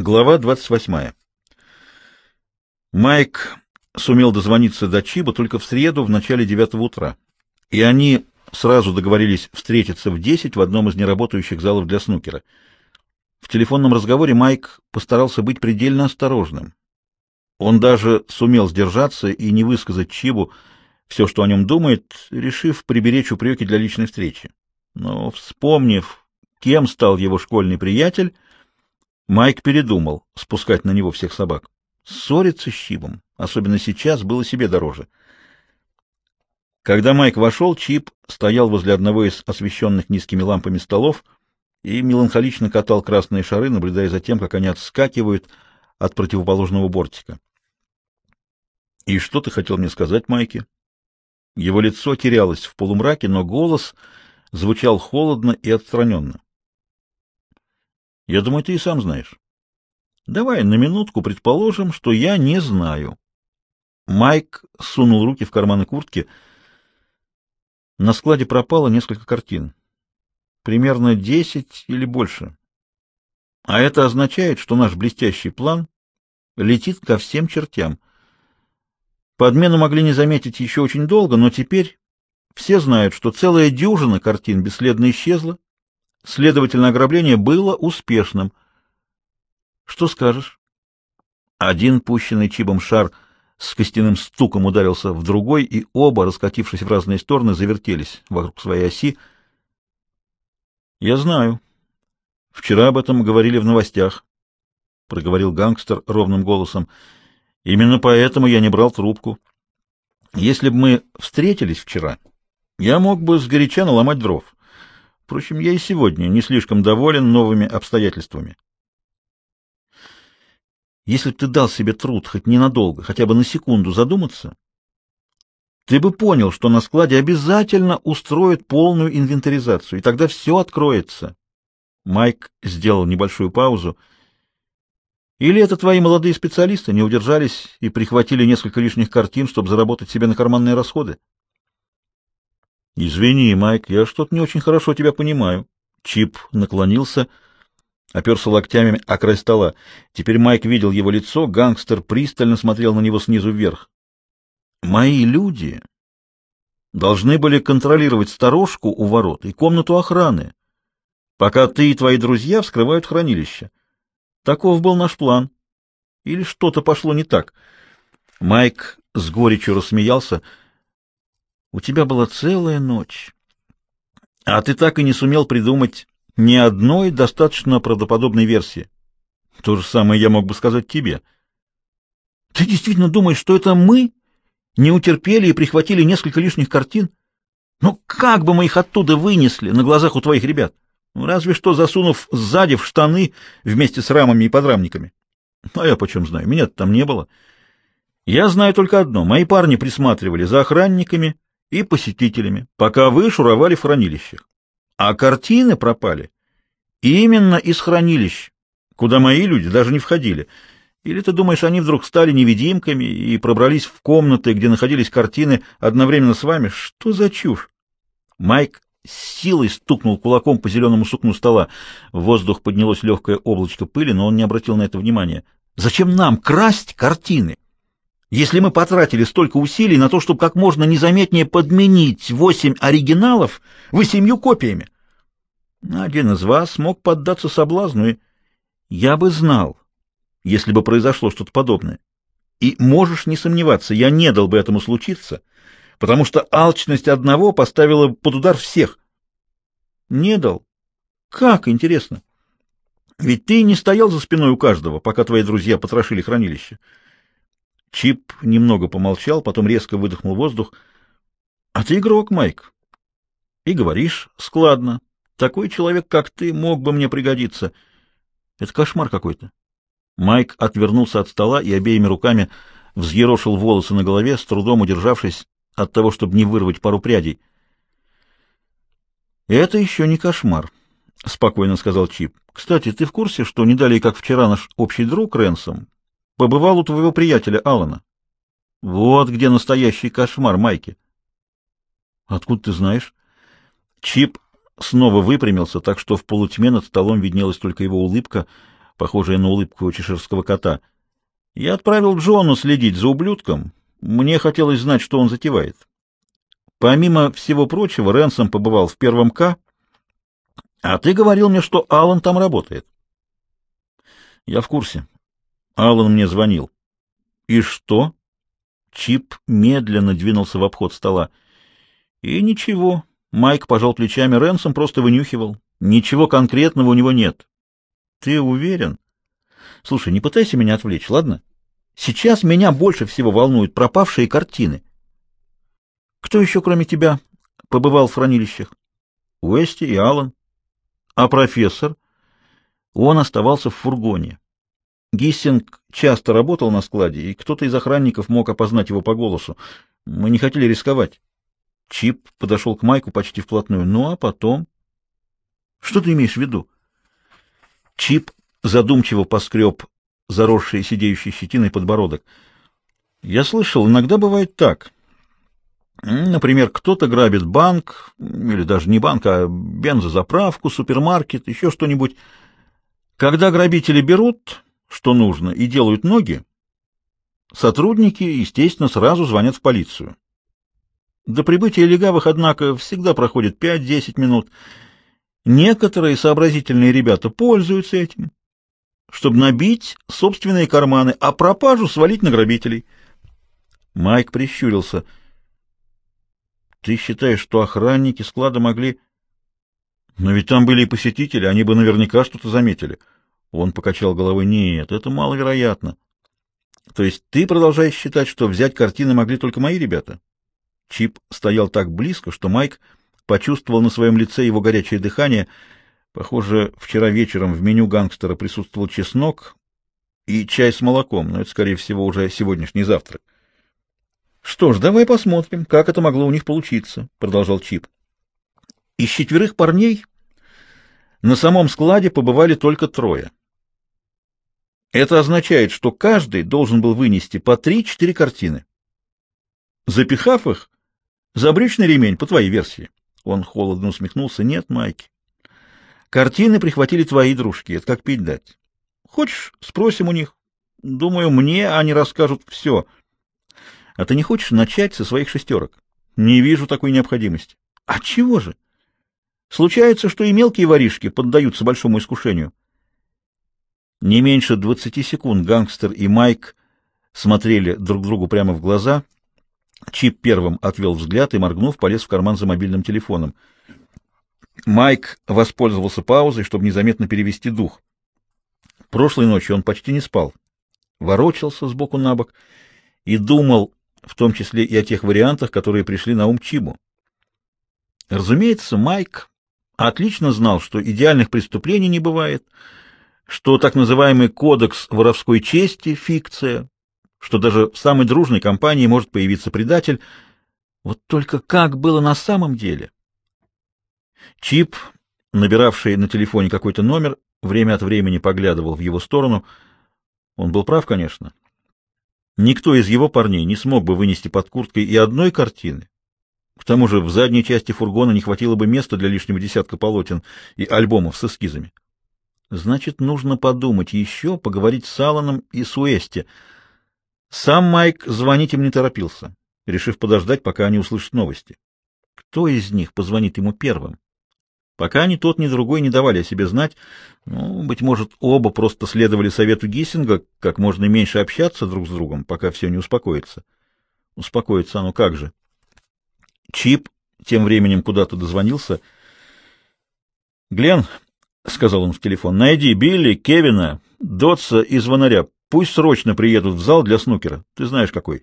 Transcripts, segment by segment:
Глава 28. Майк сумел дозвониться до Чиба только в среду в начале девятого утра, и они сразу договорились встретиться в десять в одном из неработающих залов для снукера. В телефонном разговоре Майк постарался быть предельно осторожным. Он даже сумел сдержаться и не высказать Чибу все, что о нем думает, решив приберечь упреки для личной встречи. Но, вспомнив, кем стал его школьный приятель, Майк передумал спускать на него всех собак. Ссориться с Чипом, особенно сейчас, было себе дороже. Когда Майк вошел, Чип стоял возле одного из освещенных низкими лампами столов и меланхолично катал красные шары, наблюдая за тем, как они отскакивают от противоположного бортика. — И что ты хотел мне сказать, Майки? Его лицо терялось в полумраке, но голос звучал холодно и отстраненно. Я думаю, ты и сам знаешь. Давай на минутку предположим, что я не знаю. Майк сунул руки в карманы куртки. На складе пропало несколько картин. Примерно десять или больше. А это означает, что наш блестящий план летит ко всем чертям. Подмену могли не заметить еще очень долго, но теперь все знают, что целая дюжина картин бесследно исчезла, Следовательно, ограбление было успешным. Что скажешь? Один пущенный чибом шар с костяным стуком ударился в другой, и оба, раскатившись в разные стороны, завертелись вокруг своей оси. Я знаю. Вчера об этом говорили в новостях, проговорил гангстер ровным голосом. Именно поэтому я не брал трубку. Если бы мы встретились вчера, я мог бы сгоряча наломать дров. Впрочем, я и сегодня не слишком доволен новыми обстоятельствами. Если бы ты дал себе труд хоть ненадолго, хотя бы на секунду задуматься, ты бы понял, что на складе обязательно устроят полную инвентаризацию, и тогда все откроется. Майк сделал небольшую паузу. Или это твои молодые специалисты не удержались и прихватили несколько лишних картин, чтобы заработать себе на карманные расходы? Извини, Майк, я что-то не очень хорошо тебя понимаю. Чип наклонился, оперся локтями о край стола. Теперь Майк видел его лицо, гангстер пристально смотрел на него снизу вверх. Мои люди должны были контролировать сторожку у ворот и комнату охраны, пока ты и твои друзья вскрывают хранилище. Таков был наш план. Или что-то пошло не так? Майк с горечью рассмеялся — у тебя была целая ночь, а ты так и не сумел придумать ни одной достаточно правдоподобной версии. То же самое я мог бы сказать тебе. Ты действительно думаешь, что это мы не утерпели и прихватили несколько лишних картин? Ну как бы мы их оттуда вынесли на глазах у твоих ребят? Ну, разве что засунув сзади в штаны вместе с рамами и подрамниками. А я почем знаю, меня там не было. Я знаю только одно. Мои парни присматривали за охранниками и посетителями, пока вы шуровали в хранилищах. А картины пропали именно из хранилищ, куда мои люди даже не входили. Или ты думаешь, они вдруг стали невидимками и пробрались в комнаты, где находились картины одновременно с вами? Что за чушь? Майк с силой стукнул кулаком по зеленому сукну стола. В воздух поднялось легкое облачко пыли, но он не обратил на это внимания. «Зачем нам красть картины?» Если мы потратили столько усилий на то, чтобы как можно незаметнее подменить восемь оригиналов восемью копиями, один из вас мог поддаться соблазну, и я бы знал, если бы произошло что-то подобное. И можешь не сомневаться, я не дал бы этому случиться, потому что алчность одного поставила под удар всех. Не дал. Как, интересно? Ведь ты не стоял за спиной у каждого, пока твои друзья потрошили хранилище. Чип немного помолчал, потом резко выдохнул воздух. — А ты игрок, Майк. — И говоришь складно. Такой человек, как ты, мог бы мне пригодиться. Это кошмар какой-то. Майк отвернулся от стола и обеими руками взъерошил волосы на голове, с трудом удержавшись от того, чтобы не вырвать пару прядей. «Это еще не кошмар», — спокойно сказал Чип. «Кстати, ты в курсе, что не как вчера наш общий друг Ренсом побывал у твоего приятеля Алана. Вот где настоящий кошмар, Майки. Откуда ты знаешь? Чип снова выпрямился, так что в полутьме над столом виднелась только его улыбка. похожее на улыбку чеширского кота. Я отправил Джону следить за ублюдком. Мне хотелось знать, что он затевает. Помимо всего прочего, Ренсом побывал в первом К, а ты говорил мне, что Алан там работает. Я в курсе. Алан мне звонил. И что? Чип медленно двинулся в обход стола. И ничего. Майк пожал плечами, Ренсом просто вынюхивал. Ничего конкретного у него нет. Ты уверен? Слушай, не пытайся меня отвлечь, ладно? Сейчас меня больше всего волнуют пропавшие картины. Кто еще, кроме тебя, побывал в хранилищах? Уэсти и Аллан. А профессор? Он оставался в фургоне. Гиссинг часто работал на складе, и кто-то из охранников мог опознать его по голосу. Мы не хотели рисковать. Чип подошел к Майку почти вплотную. Ну, а потом... Что ты имеешь в виду? Чип задумчиво поскреб заросший сидеющий щетиной подбородок. Я слышал, иногда бывает так. Например, кто-то грабит банк, или даже не банк, а бензозаправку, супермаркет, еще что-нибудь. Когда грабители берут, что нужно, и делают ноги, сотрудники, естественно, сразу звонят в полицию. До прибытия легавых, однако, всегда проходит 5-10 минут. Некоторые сообразительные ребята пользуются этим, чтобы набить собственные карманы, а пропажу свалить на грабителей. Майк прищурился — ты считаешь, что охранники склада могли... Но ведь там были и посетители, они бы наверняка что-то заметили. Он покачал головой. Нет, это маловероятно. То есть ты продолжаешь считать, что взять картины могли только мои ребята? Чип стоял так близко, что Майк почувствовал на своем лице его горячее дыхание. Похоже, вчера вечером в меню гангстера присутствовал чеснок и чай с молоком, но это, скорее всего, уже сегодняшний завтрак. Что ж, давай посмотрим, как это могло у них получиться, продолжал Чип. Из четверых парней на самом складе побывали только трое. Это означает, что каждый должен был вынести по три-четыре картины. Запихав их за брючный ремень, по твоей версии. Он холодно усмехнулся. Нет, Майки. Картины прихватили твои дружки. Это как пить дать. Хочешь, спросим у них. Думаю, мне они расскажут все — а ты не хочешь начать со своих шестерок? Не вижу такой необходимости. А чего же? Случается, что и мелкие воришки поддаются большому искушению. Не меньше двадцати секунд гангстер и Майк смотрели друг другу прямо в глаза. Чип первым отвел взгляд и, моргнув, полез в карман за мобильным телефоном. Майк воспользовался паузой, чтобы незаметно перевести дух. Прошлой ночью он почти не спал. Ворочался сбоку на бок и думал в том числе и о тех вариантах, которые пришли на ум Чибу. Разумеется, Майк отлично знал, что идеальных преступлений не бывает, что так называемый кодекс воровской чести — фикция, что даже в самой дружной компании может появиться предатель. Вот только как было на самом деле? Чип, набиравший на телефоне какой-то номер, время от времени поглядывал в его сторону. Он был прав, конечно. Никто из его парней не смог бы вынести под курткой и одной картины. К тому же в задней части фургона не хватило бы места для лишнего десятка полотен и альбомов с эскизами. Значит, нужно подумать еще, поговорить с Алланом и с Уэсти. Сам Майк звонить им не торопился, решив подождать, пока они услышат новости. Кто из них позвонит ему первым? Пока ни тот, ни другой не давали о себе знать, ну, быть может, оба просто следовали совету Гиссинга как можно меньше общаться друг с другом, пока все не успокоится. Успокоится оно как же. Чип тем временем куда-то дозвонился. «Глен», — сказал он в телефон, — «найди Билли, Кевина, Дотса и звонаря. Пусть срочно приедут в зал для снукера. Ты знаешь, какой».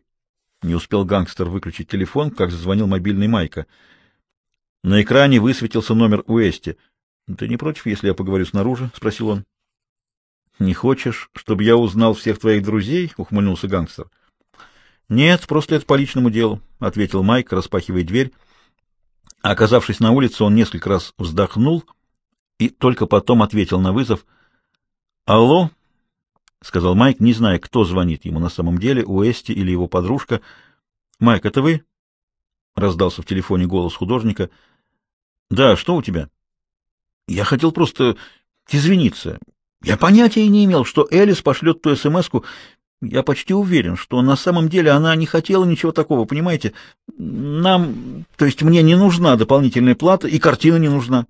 Не успел гангстер выключить телефон, как зазвонил мобильный Майка — на экране высветился номер Уэсти. — Ты не против, если я поговорю снаружи? — спросил он. — Не хочешь, чтобы я узнал всех твоих друзей? — ухмыльнулся гангстер. — Нет, просто это по личному делу, — ответил Майк, распахивая дверь. Оказавшись на улице, он несколько раз вздохнул и только потом ответил на вызов. — Алло? — сказал Майк, не зная, кто звонит ему на самом деле, Уэсти или его подружка. — Майк, это вы? — раздался в телефоне голос художника — Да, что у тебя? Я хотел просто извиниться. Я понятия не имел, что Элис пошлет ту СМС-ку. Я почти уверен, что на самом деле она не хотела ничего такого, понимаете? Нам, то есть мне не нужна дополнительная плата, и картина не нужна.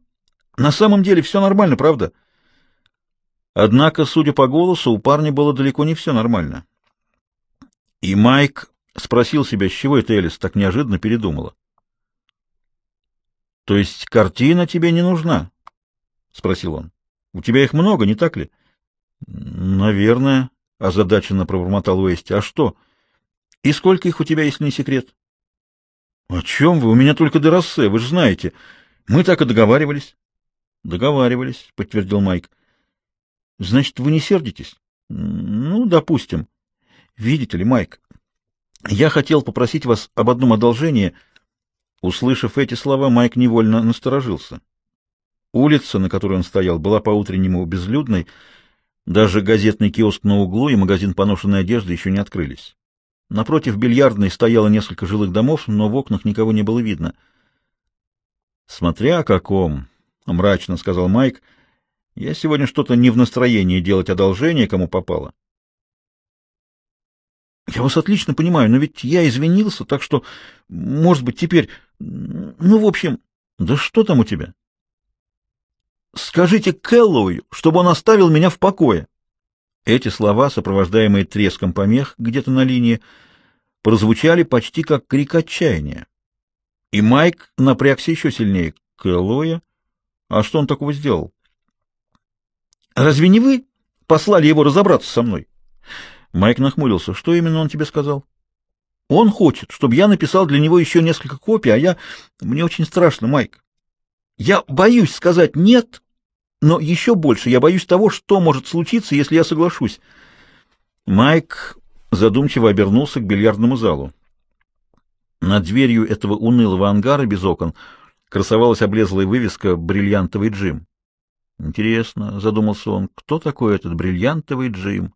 На самом деле все нормально, правда? Однако, судя по голосу, у парня было далеко не все нормально. И Майк спросил себя, с чего это Элис так неожиданно передумала. — То есть картина тебе не нужна? — спросил он. — У тебя их много, не так ли? — Наверное, — озадаченно пробормотал Уэсти. — А что? И сколько их у тебя, если не секрет? — О чем вы? У меня только Дерассе, вы же знаете. Мы так и договаривались. — Договаривались, — подтвердил Майк. — Значит, вы не сердитесь? — Ну, допустим. Видите ли, Майк, я хотел попросить вас об одном одолжении. Услышав эти слова, Майк невольно насторожился. Улица, на которой он стоял, была по-утреннему безлюдной, даже газетный киоск на углу и магазин поношенной одежды еще не открылись. Напротив бильярдной стояло несколько жилых домов, но в окнах никого не было видно. «Смотря о каком», — мрачно сказал Майк, — «я сегодня что-то не в настроении делать одолжение, кому попало». «Я вас отлично понимаю, но ведь я извинился, так что, может быть, теперь... Ну, в общем, да что там у тебя?» Скажите Кэллоуи, чтобы он оставил меня в покое. Эти слова, сопровождаемые треском помех где-то на линии, прозвучали почти как крик отчаяния. И Майк напрягся еще сильнее. Кэллоуи? А что он такого сделал? Разве не вы послали его разобраться со мной? Майк нахмурился. Что именно он тебе сказал? Он хочет, чтобы я написал для него еще несколько копий, а я... Мне очень страшно, Майк. Я боюсь сказать «нет», но еще больше я боюсь того, что может случиться, если я соглашусь. Майк задумчиво обернулся к бильярдному залу. Над дверью этого унылого ангара без окон красовалась облезлая вывеска «Бриллиантовый Джим». Интересно, — задумался он, — кто такой этот бриллиантовый Джим?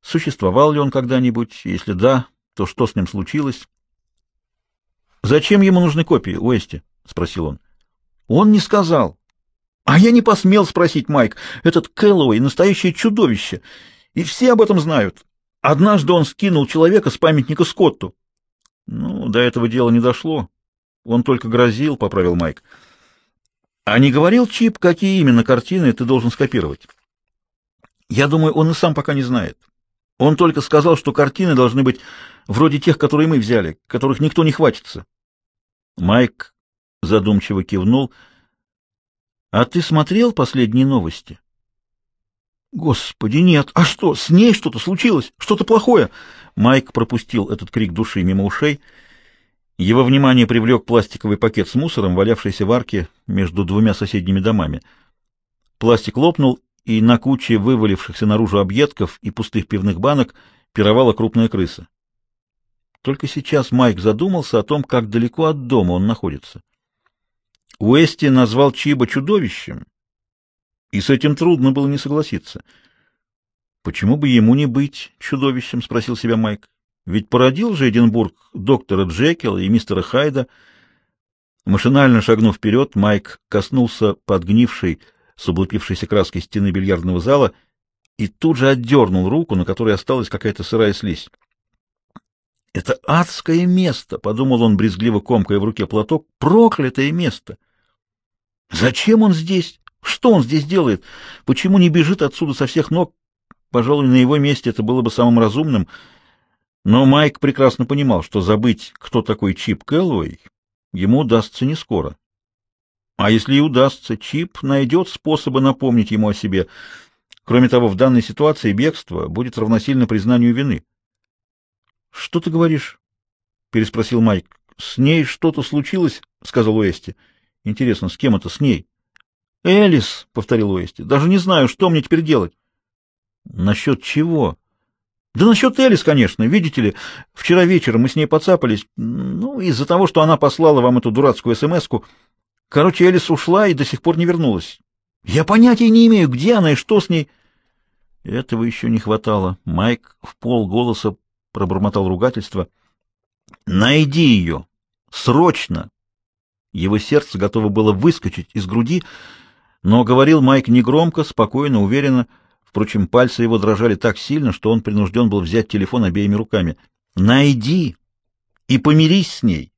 Существовал ли он когда-нибудь? Если да, то что с ним случилось? — Зачем ему нужны копии, Уэсти? — спросил он. Он не сказал. А я не посмел спросить, Майк. Этот Кэллоуэй — настоящее чудовище. И все об этом знают. Однажды он скинул человека с памятника Скотту. Ну, до этого дела не дошло. Он только грозил, — поправил Майк. А не говорил Чип, какие именно картины ты должен скопировать? Я думаю, он и сам пока не знает. Он только сказал, что картины должны быть вроде тех, которые мы взяли, которых никто не хватится. Майк задумчиво кивнул. — А ты смотрел последние новости? — Господи, нет! А что, с ней что-то случилось? Что-то плохое? Майк пропустил этот крик души мимо ушей. Его внимание привлек пластиковый пакет с мусором, валявшийся в арке между двумя соседними домами. Пластик лопнул, и на куче вывалившихся наружу объедков и пустых пивных банок пировала крупная крыса. Только сейчас Майк задумался о том, как далеко от дома он находится. Уэсти назвал Чиба чудовищем, и с этим трудно было не согласиться. «Почему бы ему не быть чудовищем?» — спросил себя Майк. «Ведь породил же Эдинбург доктора Джекила и мистера Хайда». Машинально шагнув вперед, Майк коснулся подгнившей, с облупившейся краской стены бильярдного зала и тут же отдернул руку, на которой осталась какая-то сырая слизь. «Это адское место!» — подумал он, брезгливо комкая в руке платок. «Проклятое место!» Зачем он здесь? Что он здесь делает? Почему не бежит отсюда со всех ног? Пожалуй, на его месте это было бы самым разумным. Но Майк прекрасно понимал, что забыть, кто такой Чип Кэллоуэй, ему удастся не скоро. А если и удастся, Чип найдет способы напомнить ему о себе. Кроме того, в данной ситуации бегство будет равносильно признанию вины. — Что ты говоришь? — переспросил Майк. — С ней что-то случилось? — сказал Уэсти. — Интересно, с кем это с ней? — Элис, — повторил Уэсти, — даже не знаю, что мне теперь делать. — Насчет чего? — Да насчет Элис, конечно. Видите ли, вчера вечером мы с ней поцапались, ну, из-за того, что она послала вам эту дурацкую смс-ку. Короче, Элис ушла и до сих пор не вернулась. Я понятия не имею, где она и что с ней. Этого еще не хватало. Майк в полголоса пробормотал ругательство. — Найди ее! Срочно! Его сердце готово было выскочить из груди, но говорил Майк негромко, спокойно, уверенно — Впрочем, пальцы его дрожали так сильно, что он принужден был взять телефон обеими руками. «Найди и помирись с ней.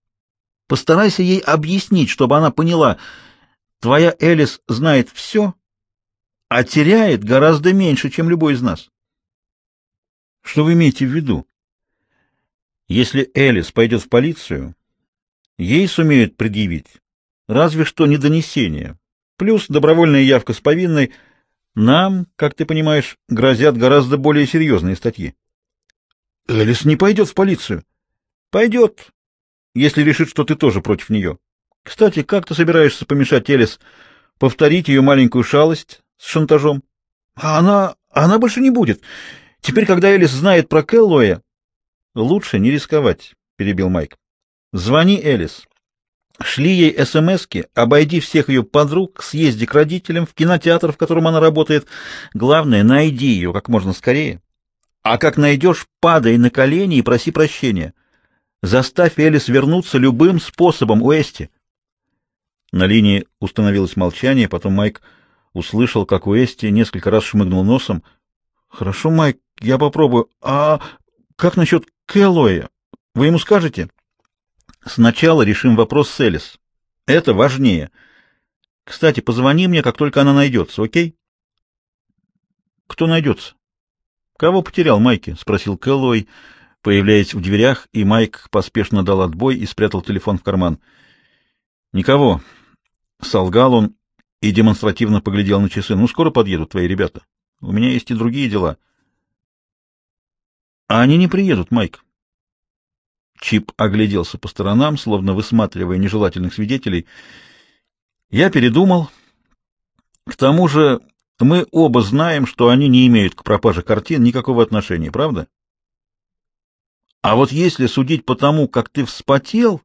Постарайся ей объяснить, чтобы она поняла. Твоя Элис знает все, а теряет гораздо меньше, чем любой из нас». «Что вы имеете в виду?» «Если Элис пойдет в полицию, ей сумеют предъявить разве что не донесение, плюс добровольная явка с повинной — нам, как ты понимаешь, грозят гораздо более серьезные статьи. Элис не пойдет в полицию. Пойдет, если решит, что ты тоже против нее. Кстати, как ты собираешься помешать Элис повторить ее маленькую шалость с шантажом? А она... она больше не будет. Теперь, когда Элис знает про Келлоя... Лучше не рисковать, — перебил Майк. Звони Элис. Шли ей СМСки, обойди всех ее подруг, съезди к родителям, в кинотеатр, в котором она работает. Главное, найди ее как можно скорее. А как найдешь, падай на колени и проси прощения. Заставь Элис вернуться любым способом, Уэсти. На линии установилось молчание, потом Майк услышал, как Уэсти несколько раз шмыгнул носом. — Хорошо, Майк, я попробую. А как насчет Кэллоя? Вы ему скажете? — Сначала решим вопрос с Элис. Это важнее. Кстати, позвони мне, как только она найдется, окей? Кто найдется? Кого потерял Майки? спросил Кэллоуэй, появляясь в дверях, и Майк поспешно дал отбой и спрятал телефон в карман. Никого. Солгал он и демонстративно поглядел на часы. Ну, скоро подъедут твои ребята. У меня есть и другие дела. А они не приедут, Майк. Чип огляделся по сторонам, словно высматривая нежелательных свидетелей. Я передумал. К тому же мы оба знаем, что они не имеют к пропаже картин никакого отношения, правда? А вот если судить по тому, как ты вспотел,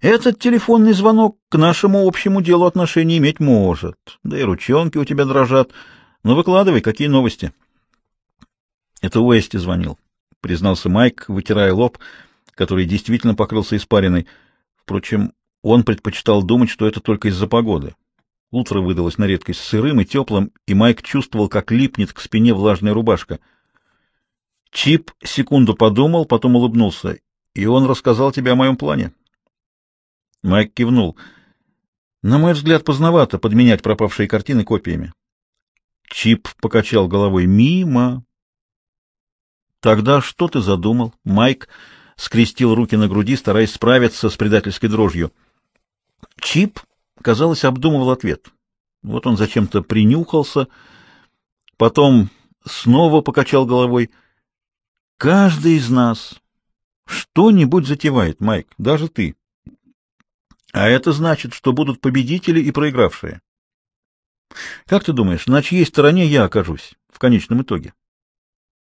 этот телефонный звонок к нашему общему делу отношения иметь может. Да и ручонки у тебя дрожат. Ну, выкладывай, какие новости? Это Уэсти звонил, признался Майк, вытирая лоб который действительно покрылся испариной. Впрочем, он предпочитал думать, что это только из-за погоды. Утро выдалось на редкость сырым и теплым, и Майк чувствовал, как липнет к спине влажная рубашка. Чип секунду подумал, потом улыбнулся. «И он рассказал тебе о моем плане?» Майк кивнул. «На мой взгляд, поздновато подменять пропавшие картины копиями». Чип покачал головой. «Мимо». «Тогда что ты задумал?» Майк скрестил руки на груди, стараясь справиться с предательской дрожью. Чип, казалось, обдумывал ответ. Вот он зачем-то принюхался, потом снова покачал головой. Каждый из нас что-нибудь затевает, Майк, даже ты. А это значит, что будут победители и проигравшие. Как ты думаешь, на чьей стороне я окажусь в конечном итоге?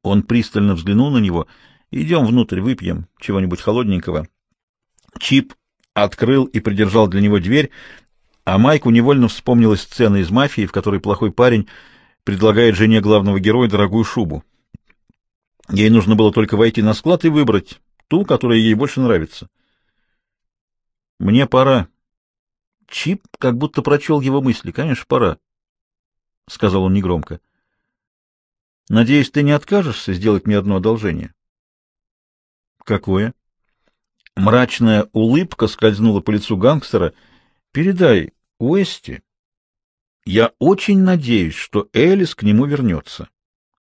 Он пристально взглянул на него Идем внутрь, выпьем чего-нибудь холодненького. Чип открыл и придержал для него дверь, а Майку невольно вспомнилась сцена из «Мафии», в которой плохой парень предлагает жене главного героя дорогую шубу. Ей нужно было только войти на склад и выбрать ту, которая ей больше нравится. «Мне пора». Чип как будто прочел его мысли. «Конечно, пора», — сказал он негромко. «Надеюсь, ты не откажешься сделать мне одно одолжение?» Какое? Мрачная улыбка скользнула по лицу гангстера. Передай Уэсти. Я очень надеюсь, что Элис к нему вернется.